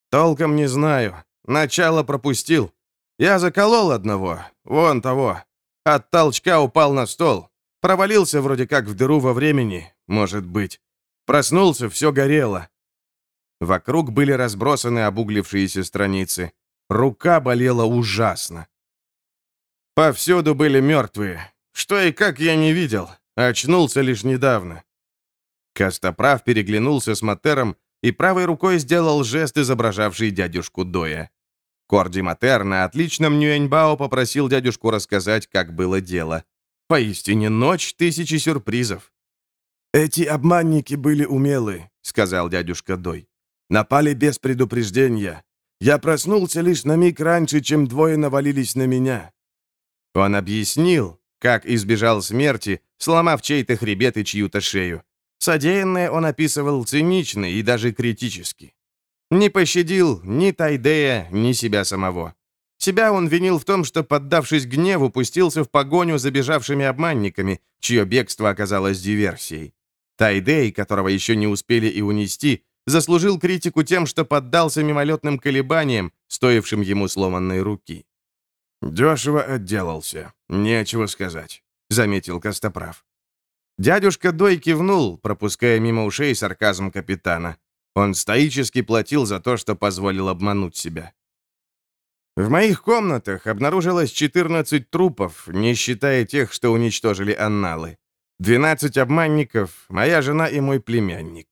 «Толком не знаю. Начало пропустил. Я заколол одного, вон того. От толчка упал на стол. Провалился вроде как в дыру во времени, может быть. Проснулся, все горело. Вокруг были разбросаны обуглившиеся страницы. Рука болела ужасно. Повсюду были мертвые. Что и как я не видел. Очнулся лишь недавно. Костоправ переглянулся с Матером и правой рукой сделал жест, изображавший дядюшку Доя. Корди Матер на отличном Нюэньбао попросил дядюшку рассказать, как было дело. Поистине ночь тысячи сюрпризов. «Эти обманники были умелы», — сказал дядюшка Дой. «Напали без предупреждения. Я проснулся лишь на миг раньше, чем двое навалились на меня. Он объяснил, как избежал смерти, сломав чей-то хребет и чью-то шею. Содеянное он описывал цинично и даже критически. Не пощадил ни Тайдея, ни себя самого. Себя он винил в том, что, поддавшись гневу, пустился в погоню за бежавшими обманниками, чье бегство оказалось диверсией. Тайдей, которого еще не успели и унести, заслужил критику тем, что поддался мимолетным колебаниям, стоившим ему сломанной руки. «Дешево отделался, нечего сказать», — заметил Костоправ. Дядюшка Дой кивнул, пропуская мимо ушей сарказм капитана. Он стоически платил за то, что позволил обмануть себя. В моих комнатах обнаружилось 14 трупов, не считая тех, что уничтожили анналы. 12 обманников, моя жена и мой племянник.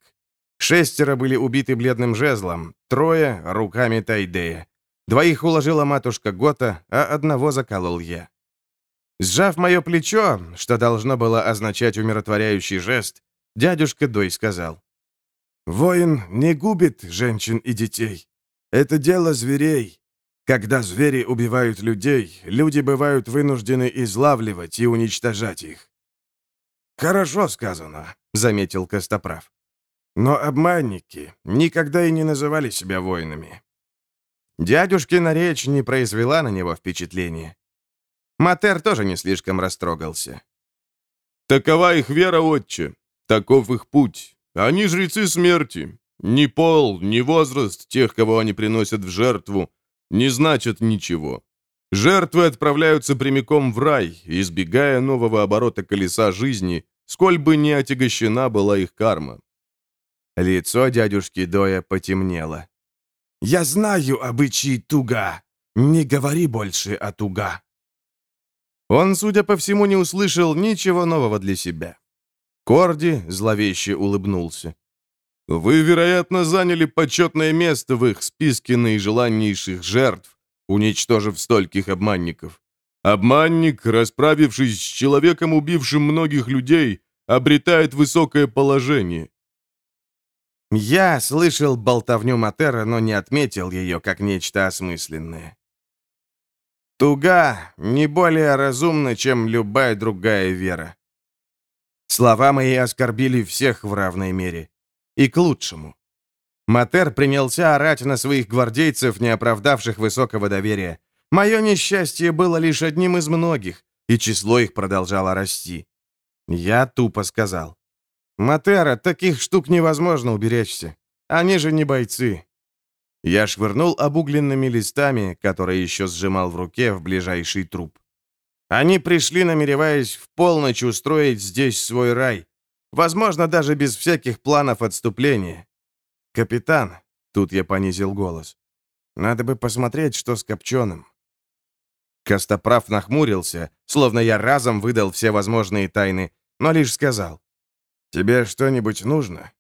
Шестеро были убиты бледным жезлом, трое — руками Тайдея. Двоих уложила матушка Гота, а одного заколол я. Сжав мое плечо, что должно было означать умиротворяющий жест, дядюшка Дой сказал. «Воин не губит женщин и детей. Это дело зверей. Когда звери убивают людей, люди бывают вынуждены излавливать и уничтожать их». «Хорошо сказано», — заметил Костоправ. «Но обманники никогда и не называли себя воинами. Дядюшкина речь не произвела на него впечатления. Матер тоже не слишком растрогался. «Такова их вера, отче. Таков их путь. Они жрецы смерти. Ни пол, ни возраст тех, кого они приносят в жертву, не значат ничего. Жертвы отправляются прямиком в рай, избегая нового оборота колеса жизни, сколь бы не отягощена была их карма». Лицо дядюшки Доя потемнело. Я знаю обычаи Туга. Не говори больше о Туга». Он, судя по всему, не услышал ничего нового для себя. Корди зловеще улыбнулся. «Вы, вероятно, заняли почетное место в их списке наижеланнейших жертв, уничтожив стольких обманников. Обманник, расправившись с человеком, убившим многих людей, обретает высокое положение. Я слышал болтовню Матера, но не отметил ее как нечто осмысленное. Туга не более разумна, чем любая другая вера. Слова мои оскорбили всех в равной мере. И к лучшему. Матер принялся орать на своих гвардейцев, не оправдавших высокого доверия. Мое несчастье было лишь одним из многих, и число их продолжало расти. Я тупо сказал. «Матера, таких штук невозможно уберечься. Они же не бойцы». Я швырнул обугленными листами, которые еще сжимал в руке, в ближайший труп. Они пришли, намереваясь в полночь устроить здесь свой рай. Возможно, даже без всяких планов отступления. «Капитан», — тут я понизил голос, — «надо бы посмотреть, что с Копченым». Костоправ нахмурился, словно я разом выдал все возможные тайны, но лишь сказал. «Тебе что-нибудь нужно?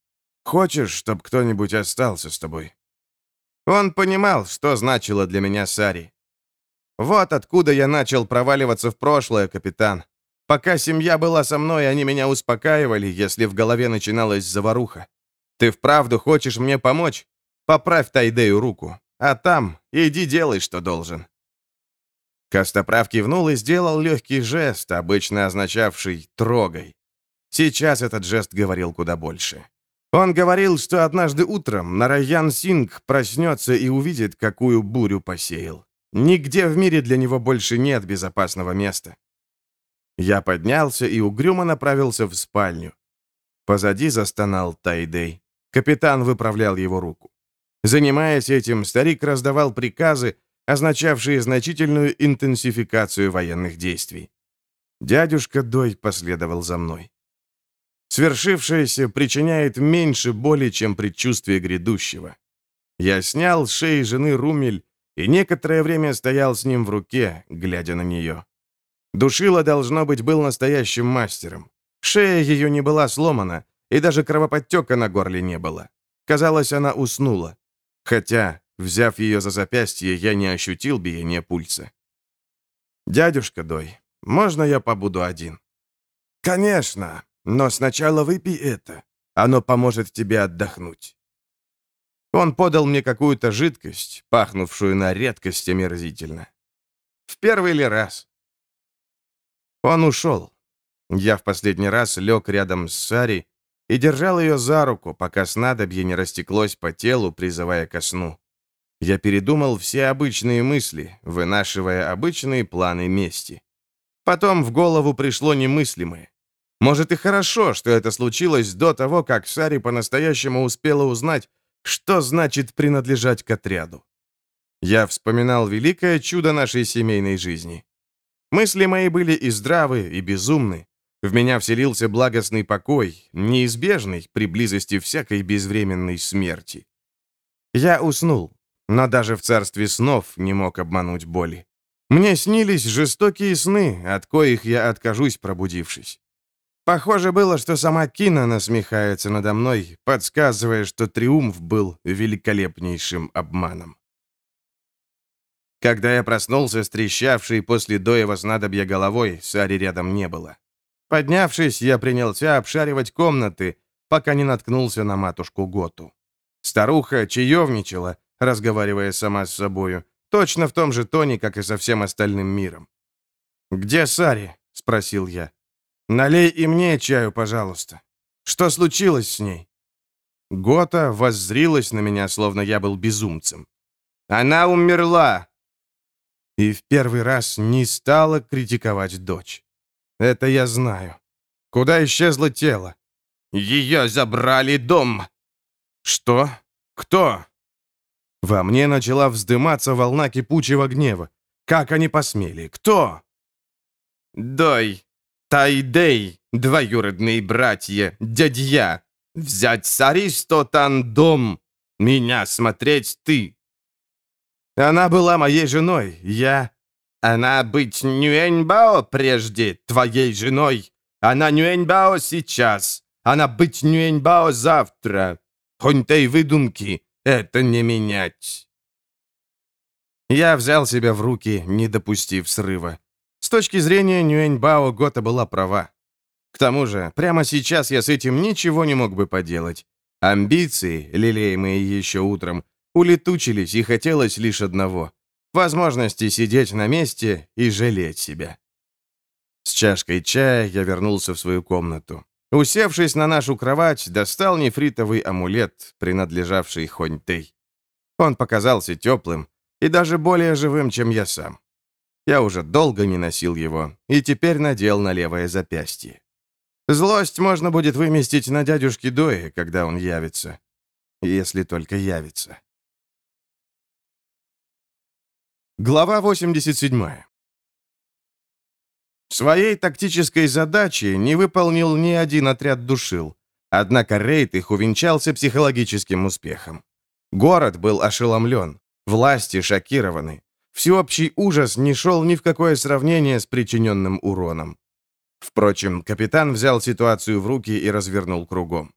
Хочешь, чтобы кто-нибудь остался с тобой?» Он понимал, что значило для меня Сари. Вот откуда я начал проваливаться в прошлое, капитан. Пока семья была со мной, они меня успокаивали, если в голове начиналась заваруха. Ты вправду хочешь мне помочь? Поправь Тайдею руку, а там иди делай, что должен. Костоправ кивнул и сделал легкий жест, обычно означавший «трогай». Сейчас этот жест говорил куда больше. Он говорил, что однажды утром Нараян Синг проснется и увидит, какую бурю посеял. Нигде в мире для него больше нет безопасного места. Я поднялся и угрюмо направился в спальню. Позади застонал Тайдей. Капитан выправлял его руку. Занимаясь этим, старик раздавал приказы, означавшие значительную интенсификацию военных действий. Дядюшка Дой последовал за мной. Свершившееся причиняет меньше боли, чем предчувствие грядущего. Я снял с шеи жены румель и некоторое время стоял с ним в руке, глядя на нее. Душила, должно быть, был настоящим мастером. Шея ее не была сломана, и даже кровоподтека на горле не было. Казалось, она уснула. Хотя, взяв ее за запястье, я не ощутил биения пульса. «Дядюшка Дой, можно я побуду один?» «Конечно, но сначала выпей это. Оно поможет тебе отдохнуть». Он подал мне какую-то жидкость, пахнувшую на редкость омерзительно. В первый ли раз? Он ушел. Я в последний раз лег рядом с Сари и держал ее за руку, пока снадобье не растеклось по телу, призывая ко сну. Я передумал все обычные мысли, вынашивая обычные планы мести. Потом в голову пришло немыслимое. Может и хорошо, что это случилось до того, как Сари по-настоящему успела узнать, что значит принадлежать к отряду? Я вспоминал великое чудо нашей семейной жизни. Мысли мои были и здравы, и безумны. В меня вселился благостный покой, неизбежный при близости всякой безвременной смерти. Я уснул, но даже в царстве снов не мог обмануть боли. Мне снились жестокие сны, от коих я откажусь, пробудившись. Похоже было, что сама Кина насмехается надо мной, подсказывая, что триумф был великолепнейшим обманом. Когда я проснулся с трещавшей после доева снадобья головой, Сари рядом не было. Поднявшись, я принялся обшаривать комнаты, пока не наткнулся на матушку Готу. Старуха чаевничала, разговаривая сама с собою, точно в том же тоне, как и со всем остальным миром. «Где Сари?» — спросил я. «Налей и мне чаю, пожалуйста. Что случилось с ней?» Гота воззрилась на меня, словно я был безумцем. «Она умерла!» И в первый раз не стала критиковать дочь. Это я знаю. Куда исчезло тело? Ее забрали дом. Что? Кто? Во мне начала вздыматься волна кипучего гнева. Как они посмели? Кто? Дой, Тайдей, двоюродные братья, дядья, взять с Аристотан дом, меня смотреть ты. Она была моей женой, я... Она быть Нюэньбао прежде, твоей женой. Она Нюэньбао сейчас. Она быть Нюэньбао завтра. Хонтей выдумки, это не менять. Я взял себя в руки, не допустив срыва. С точки зрения Нюэньбао Гота была права. К тому же, прямо сейчас я с этим ничего не мог бы поделать. Амбиции, лелеемые еще утром, улетучились, и хотелось лишь одного — возможности сидеть на месте и жалеть себя. С чашкой чая я вернулся в свою комнату. Усевшись на нашу кровать, достал нефритовый амулет, принадлежавший Хонь-Тей. Он показался теплым и даже более живым, чем я сам. Я уже долго не носил его и теперь надел на левое запястье. Злость можно будет выместить на дядюшке Дое, когда он явится. Если только явится. Глава 87. Своей тактической задачи не выполнил ни один отряд душил, однако рейд их увенчался психологическим успехом. Город был ошеломлен, власти шокированы, Всеобщий ужас не шел ни в какое сравнение с причиненным уроном. Впрочем, капитан взял ситуацию в руки и развернул кругом.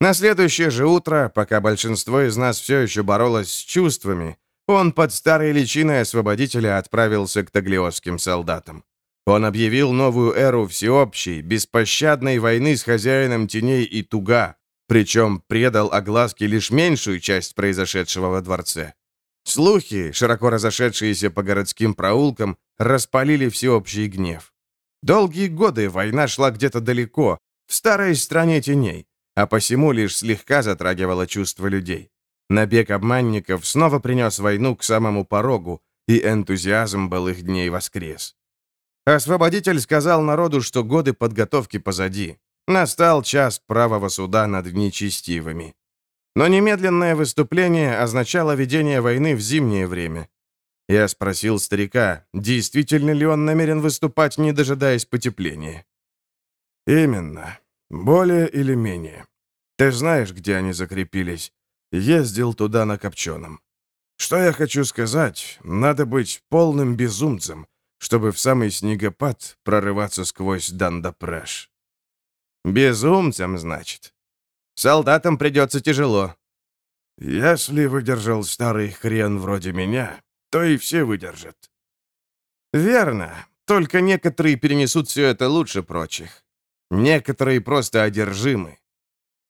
На следующее же утро, пока большинство из нас все еще боролось с чувствами, он под старой личиной освободителя отправился к таглиосским солдатам. Он объявил новую эру всеобщей, беспощадной войны с хозяином теней и туга, причем предал огласке лишь меньшую часть произошедшего во дворце. Слухи, широко разошедшиеся по городским проулкам, распалили всеобщий гнев. Долгие годы война шла где-то далеко, в старой стране теней, а посему лишь слегка затрагивала чувства людей. Набег обманников снова принес войну к самому порогу, и энтузиазм был их дней воскрес. Освободитель сказал народу, что годы подготовки позади. Настал час правого суда над нечестивыми. Но немедленное выступление означало ведение войны в зимнее время. Я спросил старика, действительно ли он намерен выступать, не дожидаясь потепления. «Именно. Более или менее. Ты знаешь, где они закрепились. Ездил туда на Копченом. Что я хочу сказать, надо быть полным безумцем, чтобы в самый снегопад прорываться сквозь Дандапреш». «Безумцем, значит?» Солдатам придется тяжело». «Если выдержал старый хрен вроде меня, то и все выдержат». «Верно. Только некоторые перенесут все это лучше прочих. Некоторые просто одержимы.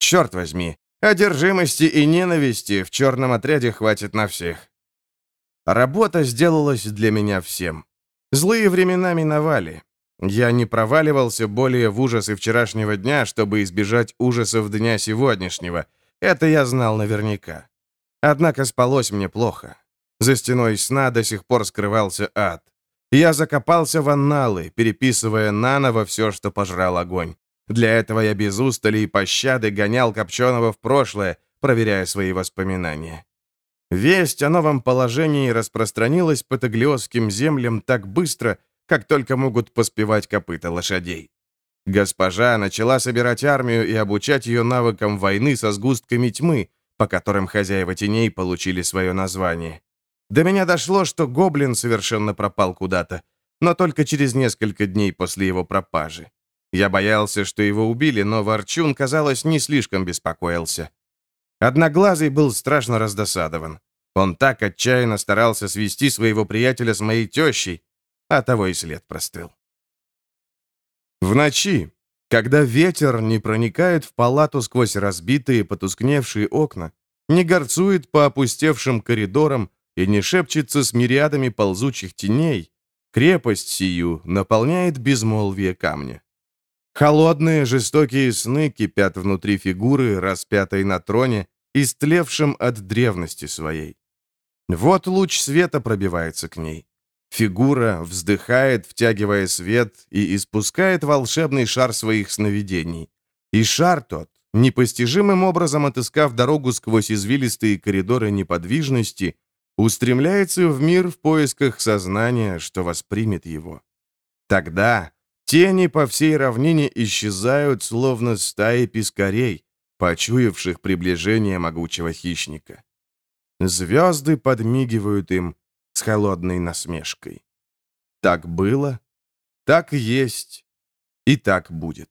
Черт возьми, одержимости и ненависти в черном отряде хватит на всех. Работа сделалась для меня всем. Злые времена миновали. Я не проваливался более в ужасы вчерашнего дня, чтобы избежать ужасов дня сегодняшнего. Это я знал наверняка. Однако спалось мне плохо. За стеной сна до сих пор скрывался ад. Я закопался в анналы, переписывая наново все, что пожрал огонь. Для этого я без устали и пощады гонял Копченого в прошлое, проверяя свои воспоминания. Весть о новом положении распространилась по таглиосским землям так быстро, как только могут поспевать копыта лошадей. Госпожа начала собирать армию и обучать ее навыкам войны со сгустками тьмы, по которым хозяева теней получили свое название. До меня дошло, что гоблин совершенно пропал куда-то, но только через несколько дней после его пропажи. Я боялся, что его убили, но Ворчун, казалось, не слишком беспокоился. Одноглазый был страшно раздосадован. Он так отчаянно старался свести своего приятеля с моей тещей, а того и след простыл. В ночи, когда ветер не проникает в палату сквозь разбитые потускневшие окна, не горцует по опустевшим коридорам и не шепчется с мириадами ползучих теней, крепость сию наполняет безмолвие камня. Холодные, жестокие сны кипят внутри фигуры, распятой на троне, истлевшем от древности своей. Вот луч света пробивается к ней. Фигура вздыхает, втягивая свет, и испускает волшебный шар своих сновидений. И шар тот, непостижимым образом отыскав дорогу сквозь извилистые коридоры неподвижности, устремляется в мир в поисках сознания, что воспримет его. Тогда тени по всей равнине исчезают, словно стаи пескарей, почуявших приближение могучего хищника. Звезды подмигивают им, с холодной насмешкой. Так было, так есть и так будет.